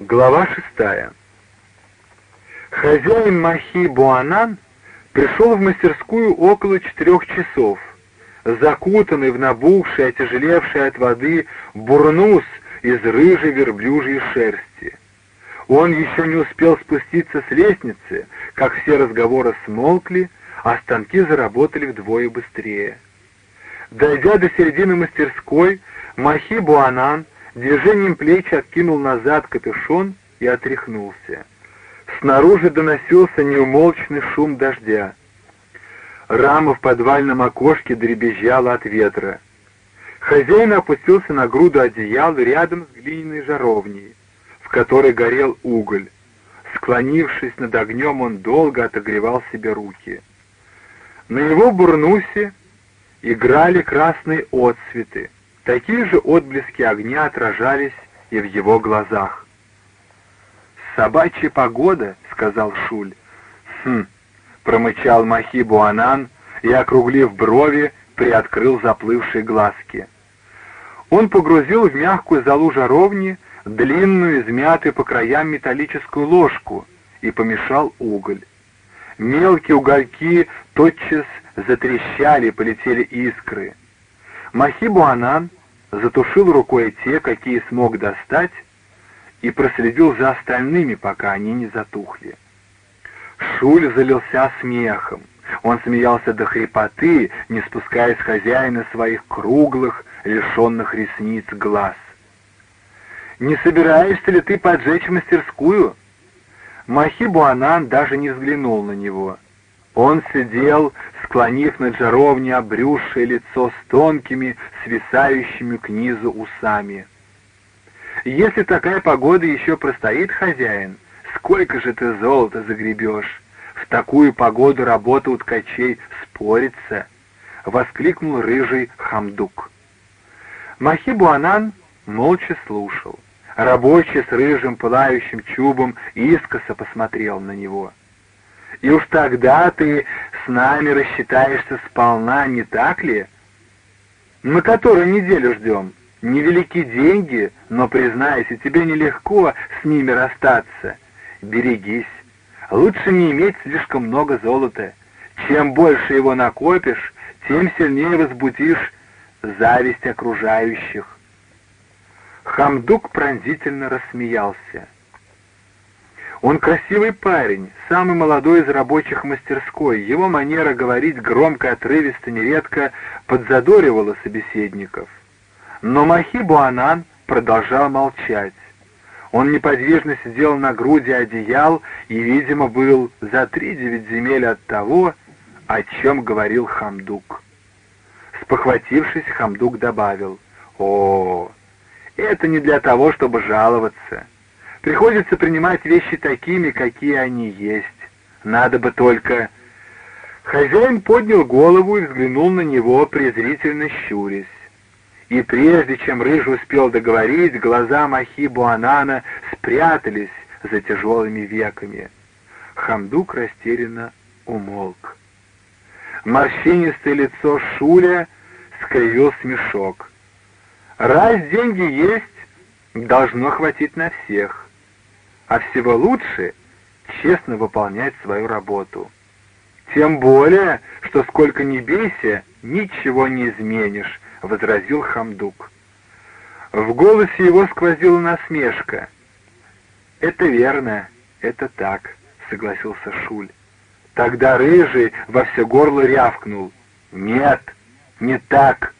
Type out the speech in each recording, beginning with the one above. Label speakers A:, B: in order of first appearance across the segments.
A: Глава шестая. Хозяин Махи Буанан пришел в мастерскую около четырех часов. Закутанный в набухший, отяжелевший от воды бурнус из рыжей верблюжьей шерсти. Он еще не успел спуститься с лестницы, как все разговоры смолкли, а станки заработали вдвое быстрее. Дойдя до середины мастерской, Махи Буанан Движением плеч откинул назад капюшон и отряхнулся. Снаружи доносился неумолчный шум дождя. Рама в подвальном окошке дребезжала от ветра. Хозяин опустился на груду одеял рядом с глиняной жаровней, в которой горел уголь. Склонившись над огнем, он долго отогревал себе руки. На его бурнусе играли красные отцветы, Такие же отблески огня отражались и в его глазах. «Собачья погода», — сказал Шуль. «Хм», — промычал Махибу Анан и, округлив брови, приоткрыл заплывшие глазки. Он погрузил в мягкую залу жаровни длинную, измятую по краям металлическую ложку и помешал уголь. Мелкие угольки тотчас затрещали, полетели искры. Махибу Анан затушил рукой те, какие смог достать, и проследил за остальными, пока они не затухли. Шуль залился смехом. Он смеялся до хрипоты, не спуская с хозяина своих круглых, лишенных ресниц глаз. «Не собираешься ли ты поджечь мастерскую?» Махибу Анан даже не взглянул на него. Он сидел, склонив над жаровней обрюзшее лицо с тонкими, свисающими к низу усами. «Если такая погода еще простоит, хозяин, сколько же ты золота загребешь? В такую погоду работа у ткачей спорится!» — воскликнул рыжий Хамдук. Махибуанан молча слушал. Рабочий с рыжим пылающим чубом искоса посмотрел на него — и уж тогда ты с нами рассчитаешься сполна, не так ли? Мы которую неделю ждем. Невелики деньги, но, признайся, тебе нелегко с ними расстаться. Берегись. Лучше не иметь слишком много золота. Чем больше его накопишь, тем сильнее возбудишь зависть окружающих. Хамдук пронзительно рассмеялся. Он красивый парень, самый молодой из рабочих мастерской. Его манера говорить громко, отрывисто, нередко подзадоривала собеседников. Но Махибу Анан продолжал молчать. Он неподвижно сидел на груди одеял и, видимо, был за три девять земель от того, о чем говорил Хамдук. Спохватившись, Хамдук добавил, «О, это не для того, чтобы жаловаться». Приходится принимать вещи такими, какие они есть. Надо бы только... Хозяин поднял голову и взглянул на него, презрительно щурясь. И прежде чем Рыж успел договорить, глаза Махи Буанана спрятались за тяжелыми веками. Хамдук растерянно умолк. Морщинистое лицо Шуля скривил смешок. «Раз деньги есть, должно хватить на всех а всего лучше честно выполнять свою работу. Тем более, что сколько ни бейся, ничего не изменишь, — возразил Хамдук. В голосе его сквозила насмешка. «Это верно, это так», — согласился Шуль. Тогда Рыжий во все горло рявкнул. «Нет, не так!»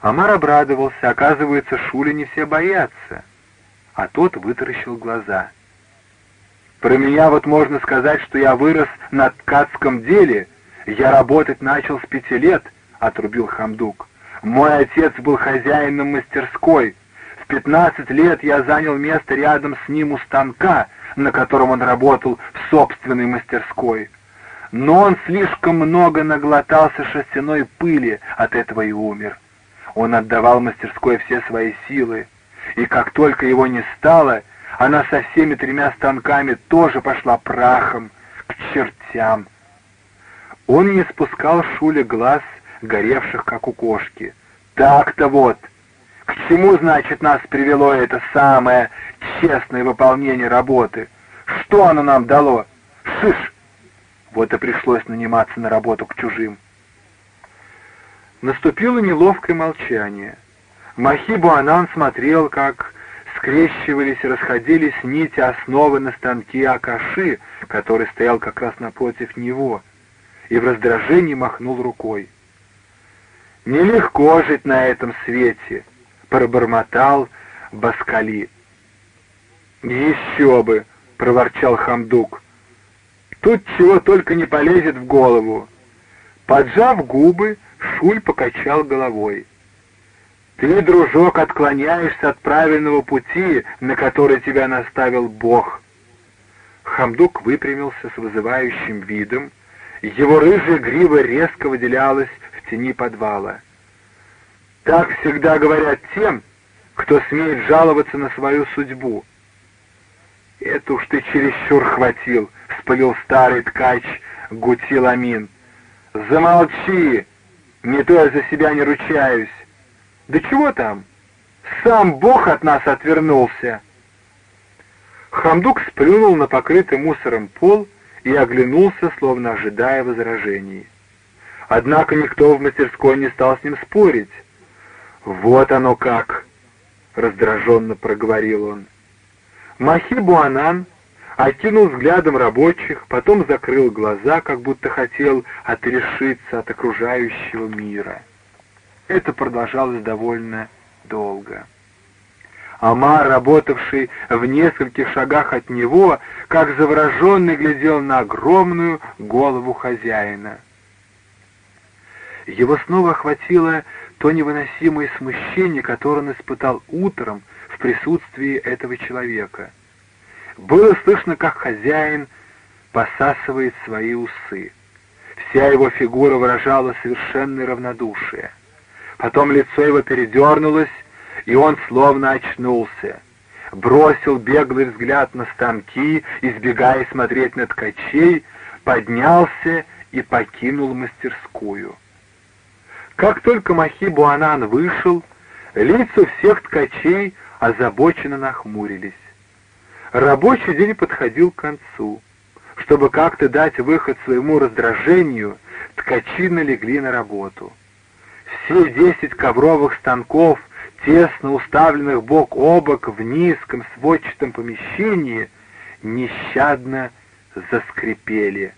A: Амар обрадовался, оказывается, Шуля не все боятся а тот вытаращил глаза. «Про меня вот можно сказать, что я вырос на ткацком деле. Я работать начал с пяти лет», — отрубил Хамдук. «Мой отец был хозяином мастерской. В пятнадцать лет я занял место рядом с ним у станка, на котором он работал в собственной мастерской. Но он слишком много наглотался шерстяной пыли, от этого и умер. Он отдавал мастерской все свои силы, и как только его не стало, она со всеми тремя станками тоже пошла прахом к чертям. Он не спускал Шуля глаз, горевших, как у кошки. «Так-то вот! К чему, значит, нас привело это самое честное выполнение работы? Что оно нам дало? Шиш! Вот и пришлось наниматься на работу к чужим. Наступило неловкое молчание. Махибу Анан смотрел, как скрещивались и расходились нити основы на станке Акаши, который стоял как раз напротив него, и в раздражении махнул рукой. «Нелегко жить на этом свете», — пробормотал Баскали. «Еще бы!» — проворчал Хамдук. «Тут чего только не полезет в голову». Поджав губы, Шуль покачал головой. «Ты, дружок, отклоняешься от правильного пути, на который тебя наставил Бог». Хамдук выпрямился с вызывающим видом. Его рыжая грива резко выделялась в тени подвала. «Так всегда говорят тем, кто смеет жаловаться на свою судьбу». «Это уж ты чересчур хватил», — вспылил старый ткач Гутиламин. «Замолчи! Не то я за себя не ручаюсь. Да чего там? Сам Бог от нас отвернулся!» Хамдук сплюнул на покрытый мусором пол и оглянулся, словно ожидая возражений. Однако никто в мастерской не стал с ним спорить. «Вот оно как!» — раздраженно проговорил он. Махи Буанан окинул взглядом рабочих, потом закрыл глаза, как будто хотел отрешиться от окружающего мира. Это продолжалось довольно долго. Амар, работавший в нескольких шагах от него, как завороженный глядел на огромную голову хозяина. Его снова охватило то невыносимое смущение, которое он испытал утром в присутствии этого человека. Было слышно, как хозяин посасывает свои усы. Вся его фигура выражала совершенное равнодушие. Потом лицо его передернулось, и он словно очнулся. Бросил беглый взгляд на станки, избегая смотреть на ткачей, поднялся и покинул мастерскую. Как только Махи Буанан вышел, лица всех ткачей озабоченно нахмурились. Рабочий день подходил к концу. Чтобы как-то дать выход своему раздражению, ткачи налегли на работу. Все десять ковровых станков тесно уставленных бок о бок в низком сводчатом помещении, нещадно заскрипели.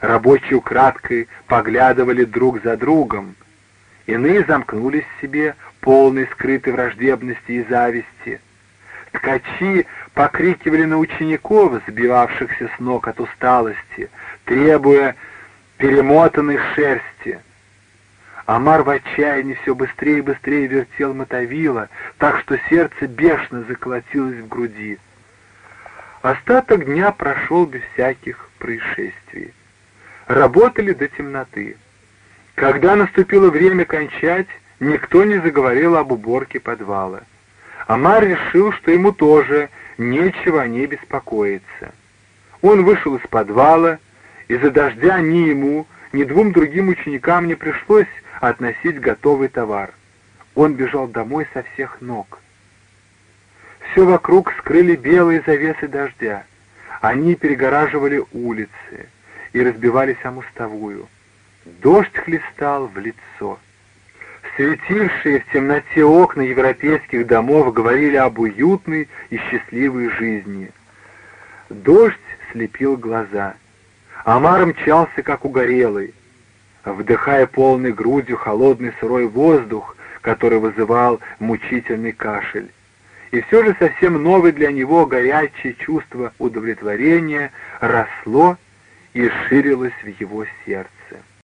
A: Рабочие украдкой поглядывали друг за другом. Иные замкнулись в себе, полной скрытой враждебности и зависти. Ткачи покрикивали на учеников, сбивавшихся с ног от усталости, требуя перемотанной шерсти — Амар в отчаянии все быстрее и быстрее вертел мотовила, так что сердце бешено заколотилось в груди. Остаток дня прошел без всяких происшествий. Работали до темноты. Когда наступило время кончать, никто не заговорил об уборке подвала. Амар решил, что ему тоже нечего о ней беспокоиться. Он вышел из подвала, из-за дождя ни ему, ни двум другим ученикам не пришлось относить готовый товар. Он бежал домой со всех ног. Все вокруг скрыли белые завесы дождя. Они перегораживали улицы и разбивались о мостовую. Дождь хлестал в лицо. Светившие в темноте окна европейских домов говорили об уютной и счастливой жизни. Дождь слепил глаза. Амар мчался, как угорелый вдыхая полной грудью холодный сырой воздух, который вызывал мучительный кашель. И все же совсем новое для него горячее чувство удовлетворения росло и ширилось в его сердце.